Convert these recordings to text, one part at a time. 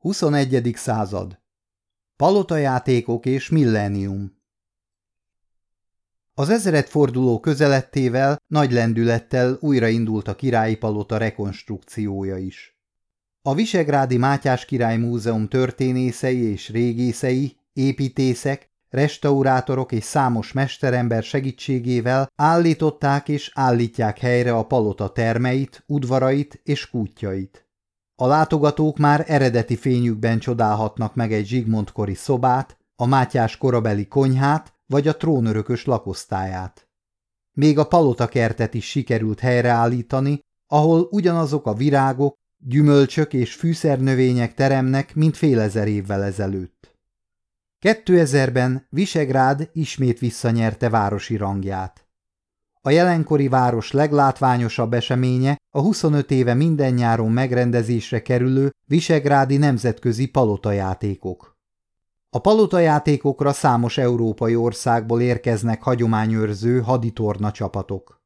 21. század Palotajátékok és millennium Az ezredforduló közelettével nagy lendülettel újraindult a királyi palota rekonstrukciója is. A Visegrádi Mátyás Király Múzeum történészei és régészei, építészek, restaurátorok és számos mesterember segítségével állították és állítják helyre a palota termeit, udvarait és kútjait. A látogatók már eredeti fényükben csodálhatnak meg egy Zsigmond-kori szobát, a Mátyás korabeli konyhát vagy a trónörökös lakosztályát. Még a palotakertet is sikerült helyreállítani, ahol ugyanazok a virágok, gyümölcsök és fűszernövények teremnek, mint fél ezer évvel ezelőtt. 2000-ben Visegrád ismét visszanyerte városi rangját. A jelenkori város leglátványosabb eseménye a 25 éve minden nyáron megrendezésre kerülő Visegrádi nemzetközi palotajátékok. A palotajátékokra számos európai országból érkeznek hagyományőrző haditorna csapatok.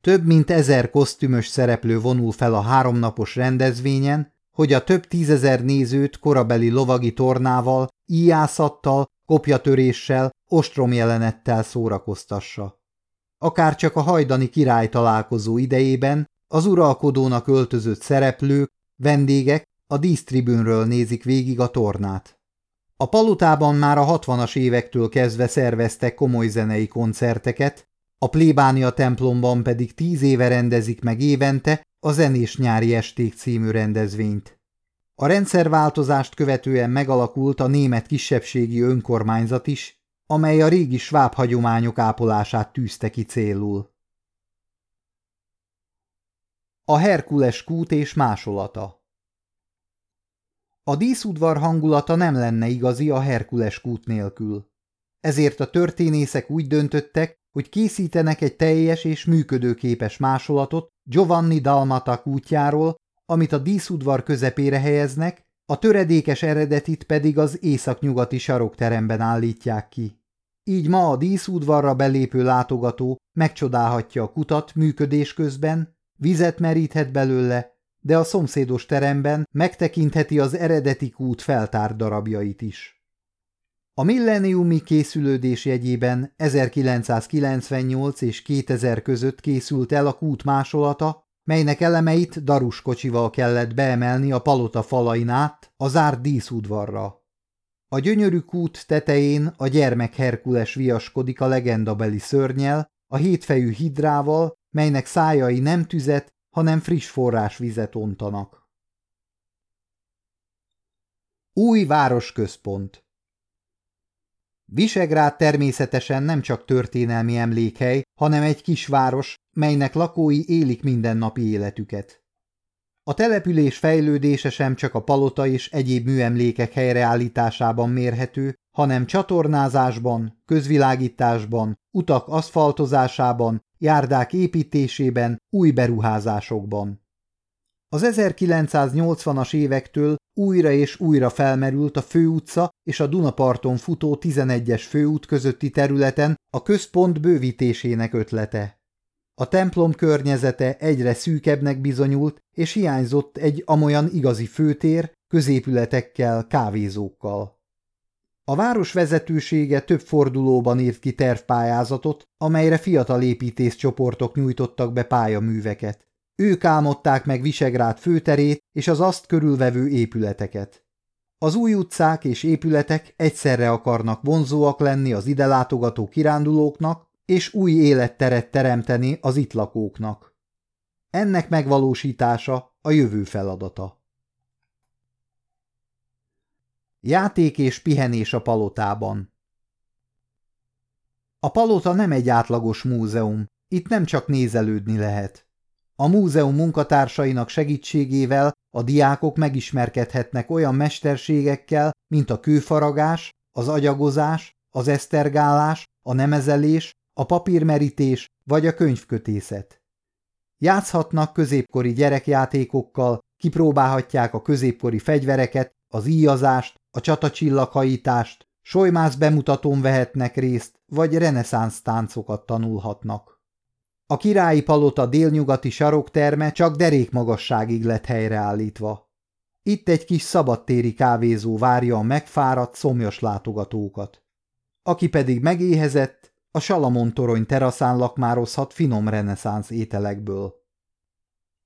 Több mint ezer kosztümös szereplő vonul fel a háromnapos rendezvényen, hogy a több tízezer nézőt korabeli lovagi tornával, íjászattal, kopjatöréssel, ostromjelenettel szórakoztassa. Akár csak a hajdani király találkozó idejében az uralkodónak öltözött szereplők, vendégek a dísztribünről nézik végig a tornát. A palotában már a hatvanas évektől kezdve szerveztek komoly zenei koncerteket, a plébánia templomban pedig tíz éve rendezik meg évente a Zenés nyári esték című rendezvényt. A rendszerváltozást követően megalakult a német kisebbségi önkormányzat is, amely a régi sváb hagyományok ápolását tűzte ki célul. A Herkules kút és másolata A díszudvar hangulata nem lenne igazi a Herkules kút nélkül. Ezért a történészek úgy döntöttek, hogy készítenek egy teljes és működőképes másolatot Giovanni Dalmata kútjáról, amit a díszudvar közepére helyeznek, a töredékes eredetit pedig az északnyugati sarokteremben állítják ki. Így ma a díszudvarra belépő látogató megcsodálhatja a kutat működés közben, vizet meríthet belőle, de a szomszédos teremben megtekintheti az eredeti kút feltárt darabjait is. A milleniumi készülődés jegyében 1998 és 2000 között készült el a kút másolata, melynek elemeit daruskocsival kellett beemelni a palota falain át a zárt díszudvarra. A gyönyörű kút tetején a gyermek Herkules viaskodik a legendabeli szörnyel, a hétfejű hidrával, melynek szájai nem tüzet, hanem friss forrásvizet ontanak. Új városközpont Visegrád természetesen nem csak történelmi emlékhely, hanem egy kisváros, melynek lakói élik mindennapi életüket. A település fejlődése sem csak a palota és egyéb műemlékek helyreállításában mérhető, hanem csatornázásban, közvilágításban, utak aszfaltozásában, járdák építésében, új beruházásokban. Az 1980-as évektől újra és újra felmerült a főutca és a Dunaparton futó 11-es főút közötti területen a központ bővítésének ötlete. A templom környezete egyre szűkebbnek bizonyult, és hiányzott egy amolyan igazi főtér, középületekkel, kávézókkal. A város vezetősége több fordulóban írt ki tervpályázatot, amelyre fiatal építészcsoportok nyújtottak be pályaműveket. Ők álmodták meg Visegrád főterét és az azt körülvevő épületeket. Az új utcák és épületek egyszerre akarnak vonzóak lenni az ide látogató kirándulóknak, és új életteret teremteni az itt lakóknak. Ennek megvalósítása a jövő feladata. Játék és pihenés a palotában A palota nem egy átlagos múzeum, itt nem csak nézelődni lehet. A múzeum munkatársainak segítségével a diákok megismerkedhetnek olyan mesterségekkel, mint a kőfaragás, az agyagozás, az esztergálás, a nemezelés, a papírmerítés vagy a könyvkötészet. Játszhatnak középkori gyerekjátékokkal, kipróbálhatják a középkori fegyvereket, az íjazást, a csatacsillaghajítást, solymász bemutatón vehetnek részt, vagy reneszánsz táncokat tanulhatnak. A királyi palota délnyugati sarokterme csak derék magasságig lett helyreállítva. Itt egy kis szabadtéri kávézó várja a megfáradt, szomjas látogatókat. Aki pedig megéhezett, a Salamon torony teraszán lakmározhat finom reneszánsz ételekből.